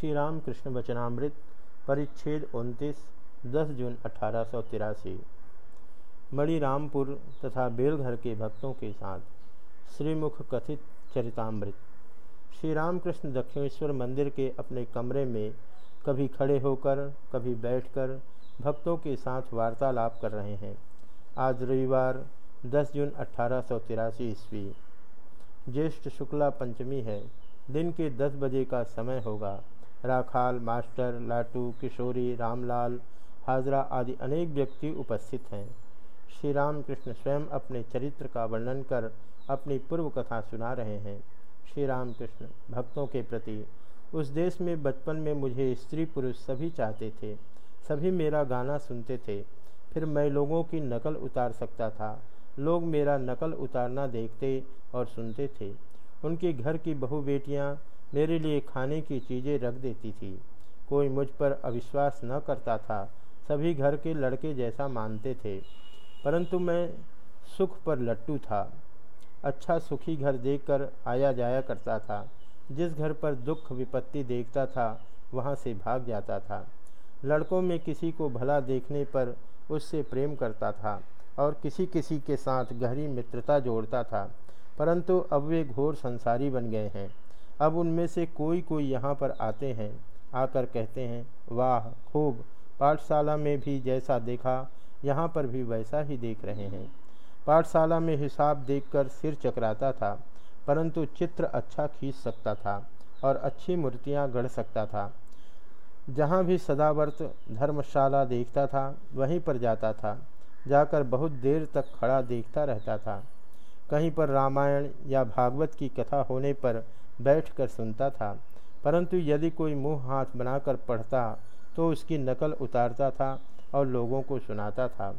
श्री राम कृष्ण वचनामृत, परिच्छेद उनतीस, दस जून अठारह मणिरामपुर तथा बेलघर के भक्तों के साथ श्रीमुख कथित चरितामृत। श्री रामकृष्ण दक्षिणेश्वर मंदिर के अपने कमरे में कभी खड़े होकर, कभी बैठकर भक्तों के साथ वार्तालाप कर रहे हैं। आज रविवार 10 जून अठारह ईस्वी। ज्येष्ठ शुक्ला पंचमी है। दिन के 10 बजे का समय होगा। राखाल, मास्टर, लाटू, किशोरी, रामलाल, हाजरा आदि अनेक व्यक्ति उपस्थित हैं। श्री राम कृष्ण स्वयं अपने चरित्र का वर्णन कर अपनी पूर्व कथा सुना रहे हैं। श्री राम कृष्ण भक्तों के प्रति, उस देश में बचपन में मुझे स्त्री पुरुष सभी चाहते थे, सभी मेरा गाना सुनते थे। फिर मैं लोगों की नकल उतार सकता था। लोग मेरा नकल उतारना देखते और सुनते थे। उनके घर की बहु बेटियाँ मेरे लिए खाने की चीज़ें रख देती थी। कोई मुझ पर अविश्वास न करता था। सभी घर के लड़के जैसा मानते थे। परंतु मैं सुख पर लट्टू था। अच्छा सुखी घर देखकर आया जाया करता था। जिस घर पर दुख विपत्ति देखता था, वहाँ से भाग जाता था। लड़कों में किसी को भला देखने पर उससे प्रेम करता था और किसी किसी के साथ गहरी मित्रता जोड़ता था। परंतु अब वे घोर संसारी बन गए हैं। अब उनमें से कोई कोई यहाँ पर आते हैं, आकर कहते हैं, वाह, खूब, पाठशाला में भी जैसा देखा, यहाँ पर भी वैसा ही देख रहे हैं। पाठशाला में हिसाब देखकर सिर चकराता था, परंतु चित्र अच्छा खींच सकता था और अच्छी मूर्तियाँ गढ़ सकता था। जहाँ भी सदावर्त धर्मशाला देखता था, वहीं पर जाता था, जाकर बहुत देर तक खड़ा देखता रहता था। कहीं पर रामायण या भागवत की कथा होने पर बैठकर सुनता था, परंतु यदि कोई मुँह हाथ बनाकर पढ़ता तो उसकी नकल उतारता था और लोगों को सुनाता था।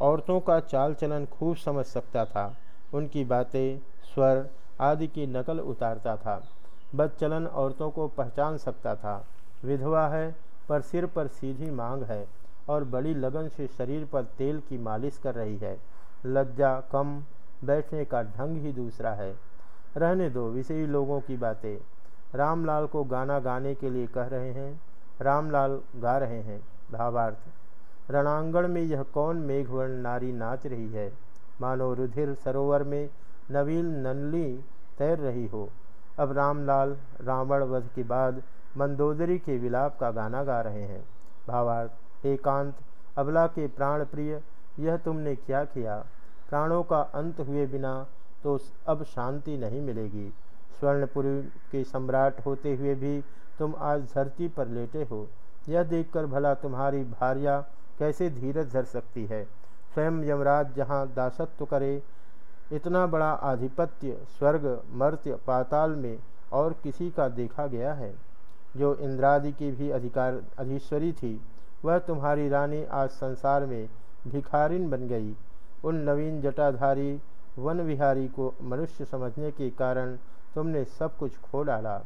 औरतों का चाल चलन खूब समझ सकता था, उनकी बातें, स्वर आदि की नकल उतारता था, बदचलन औरतों को पहचान सकता था। विधवा है, पर सिर पर सीधी मांग है और बड़ी लगन से शरीर पर तेल की मालिश कर रही है। लज्जा, कम, बैठने का ढंग ही दूसरा है। रहने दो, विषयी लोगों की बातें। रामलाल को गाना गाने के लिए कह रहे हैं, रामलाल गा रहे हैं, भावार्थ। रणांगण में यह कौन मेघवर्ण नारी नाच रही है? मानो रुधिर सरोवर में नवील ननली तैर रही हो। अब रामलाल रावण वध के बाद मंदोदरी के विलाप का गाना गा रहे हैं। भावार्थ, एकांत, अबला के प्राण प्रिय यह तुमने क्या किया? प्राणों का अंत हुए बिना तो अब शांति नहीं मिलेगी। स्वर्णपुरी के सम्राट होते हुए भी तुम आज धरती पर लेटे हो। यह देखकर भला तुम्हारी भार्या कैसे धीरज धर सकती है? स्वयं यमराज जहाँ दासत्व करे, इतना बड़ा आधिपत्य, स्वर्ग, मर्त्य, पाताल में और किसी का देखा गया है। जो इंद्रादि की भी अधिकार अधीश्वरी थी, वह तुम्हारी रानी आज संसार में भिखारिन बन गई। उन नवीन जटाधारी वन विहारी को मनुष्य समझने के कारण तुमने सब कुछ खो डाला।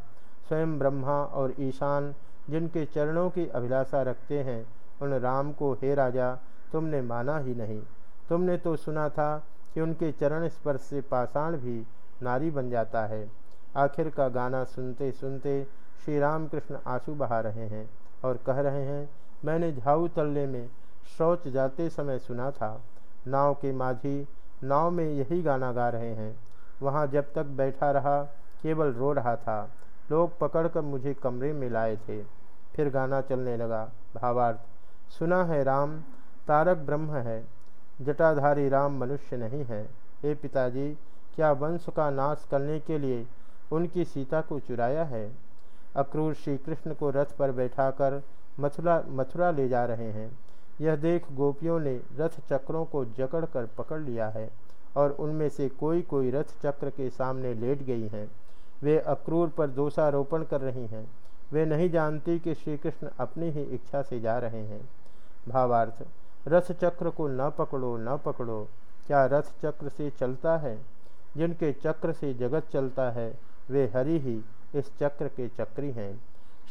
स्वयं ब्रह्मा और ईशान, जिनके चरणों की अभिलाषा रखते हैं, उन राम को, हे राजा, तुमने माना ही नहीं। तुमने तो सुना था कि उनके चरण स्पर्श से पाषाण भी नारी बन जाता है। आखिर का गाना सुनते सुनते श्री राम कृष्ण आँसू बहा रहे हैं और कह रहे हैं, मैंने झाऊ तल्ले में शौच जाते समय सुना था। नाव के माझी नाव में यही गाना गा रहे हैं। वहाँ जब तक बैठा रहा, केवल रो रहा था। लोग पकड़कर मुझे कमरे में लाए थे। फिर गाना चलने लगा। भावार्थ, सुना है राम, तारक ब्रह्म है। जटाधारी राम मनुष्य नहीं है। हे पिताजी, क्या वंश का नाश करने के लिए उनकी सीता को चुराया है? अक्रूर श्री कृष्ण को रथ पर बैठाकर मथुरा मथुरा ले जा रहे हैं। यह देख गोपियों ने रथ चक्रों को जकड़ कर पकड़ लिया है और उनमें से कोई कोई रथ चक्र के सामने लेट गई हैं। वे अक्रूर पर दोषारोपण कर रही हैं। वे नहीं जानती कि श्री कृष्ण अपनी ही इच्छा से जा रहे हैं। भावार्थ रथ चक्र को न पकड़ो न पकड़ो। क्या रथ चक्र से चलता है? जिनके चक्र से जगत चलता है, वे हरि ही इस चक्र के चक्री हैं।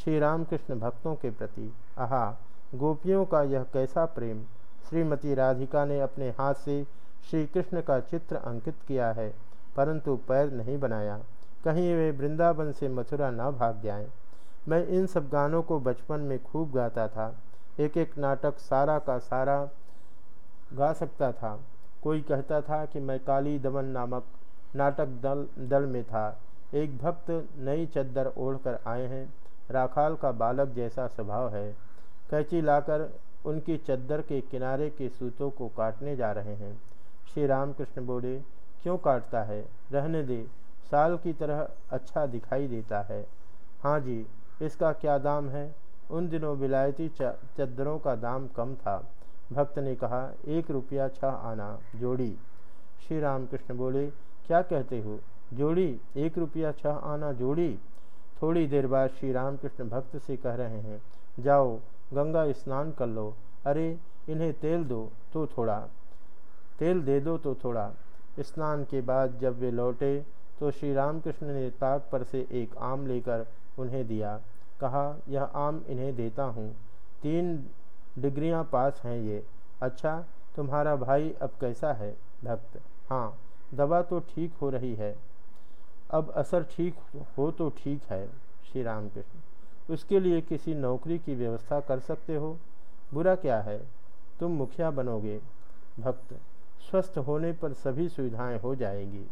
श्री रामकृष्ण भक्तों के प्रति, आहा! गोपियों का यह कैसा प्रेम। श्रीमती राधिका ने अपने हाथ से श्री कृष्ण का चित्र अंकित किया है, परंतु पैर नहीं बनाया। कहीं वे वृंदावन से मथुरा न भाग जाएँ। मैं इन सब गानों को बचपन में खूब गाता था। एक एक नाटक सारा का सारा गा सकता था। कोई कहता था कि मैं काली दमन नामक नाटक दल दल में था। एक भक्त नई चद्दर ओढ़कर आए हैं। राखाल का बालक जैसा स्वभाव है। कैची लाकर उनकी चद्दर के किनारे के सूतों को काटने जा रहे हैं। श्री रामकृष्ण बोले, क्यों काटता है? रहने दे। साल की तरह अच्छा दिखाई देता है। हाँ जी, इसका क्या दाम है? उन दिनों विलायती चद्दरों का दाम कम था। भक्त ने कहा, एक रुपया छः आना, जोड़ी। श्री रामकृष्ण बोले, क्या कहते हो? जोड़ी? एक रुपया छः आना, जोड़ी? थोड़ी देर बाद श्री रामकृष्ण भक्त से कह रहे हैं, जाओ गंगा स्नान कर लो। अरे, इन्हें तेल दो तो थोड़ा। तेल दे दो तो थोड़ा। स्नान के बाद जब वे लौटे तो श्री रामकृष्ण ने ताक पर से एक आम लेकर उन्हें दिया। कहा, यह आम इन्हें देता हूँ। तीन डिग्रियाँ पास हैं ये। अच्छा तुम्हारा भाई अब कैसा है? भक्त। हाँ दवा तो ठीक हो रही है। अब असर ठीक हो तो ठीक है, श्री राम कृष्ण उसके लिए किसी नौकरी की व्यवस्था कर सकते हो। बुरा क्या है? तुम मुखिया बनोगे। भक्त, स्वस्थ होने पर सभी सुविधाएँ हो जाएँगी।